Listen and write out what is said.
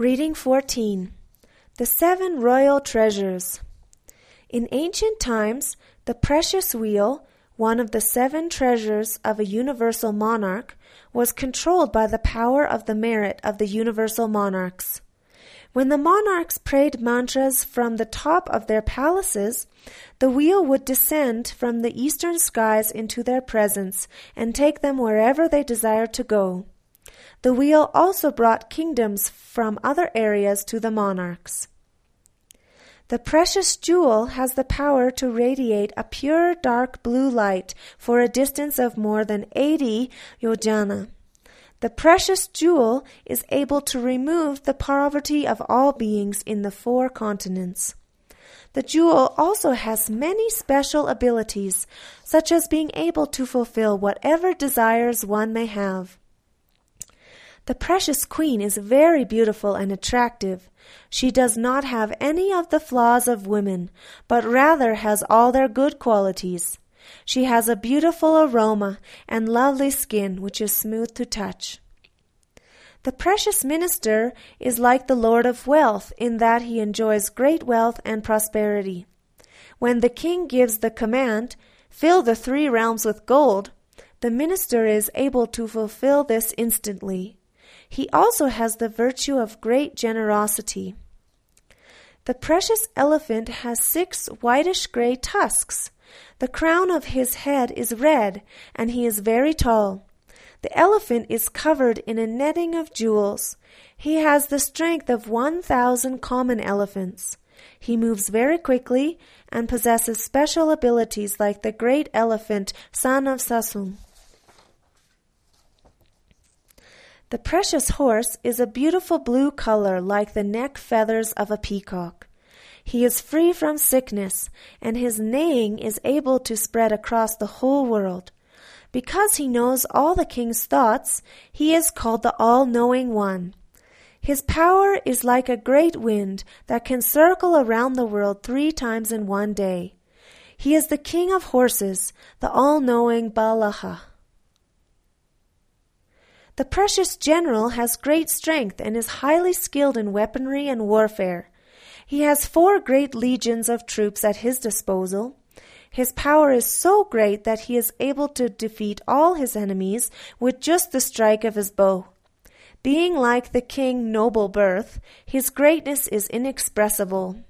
Reading 14 The Seven Royal Treasures. In ancient times, the precious wheel, one of the seven treasures of a universal monarch, was controlled by the power of the merit of the universal monarchs. When the monarchs prayed mantras from the top of their palaces, the wheel would descend from the eastern skies into their presence and take them wherever they desired to go. The wheel also brought kingdoms from other areas to the monarchs. The precious jewel has the power to radiate a pure dark blue light for a distance of more than 80 yojana. The precious jewel is able to remove the poverty of all beings in the four continents. The jewel also has many special abilities, such as being able to fulfill whatever desires one may have. The precious queen is very beautiful and attractive. She does not have any of the flaws of women, but rather has all their good qualities. She has a beautiful aroma and lovely skin which is smooth to touch. The precious minister is like the Lord of wealth in that he enjoys great wealth and prosperity. When the king gives the command, fill the three realms with gold, the minister is able to fulfill this instantly. He also has the virtue of great generosity. The precious elephant has six whitish gray tusks. The crown of his head is red, and he is very tall. The elephant is covered in a netting of jewels. He has the strength of one thousand common elephants. He moves very quickly and possesses special abilities like the great elephant, son of Sasung. The precious horse is a beautiful blue color like the neck feathers of a peacock. He is free from sickness, and his neighing is able to spread across the whole world. Because he knows all the king's thoughts, he is called the all-knowing one. His power is like a great wind that can circle around the world three times in one day. He is the king of horses, the all-knowing Balaha. The precious general has great strength and is highly skilled in weaponry and warfare. He has four great legions of troops at his disposal. His power is so great that he is able to defeat all his enemies with just the strike of his bow. Being like the king noble birth, his greatness is inexpressible.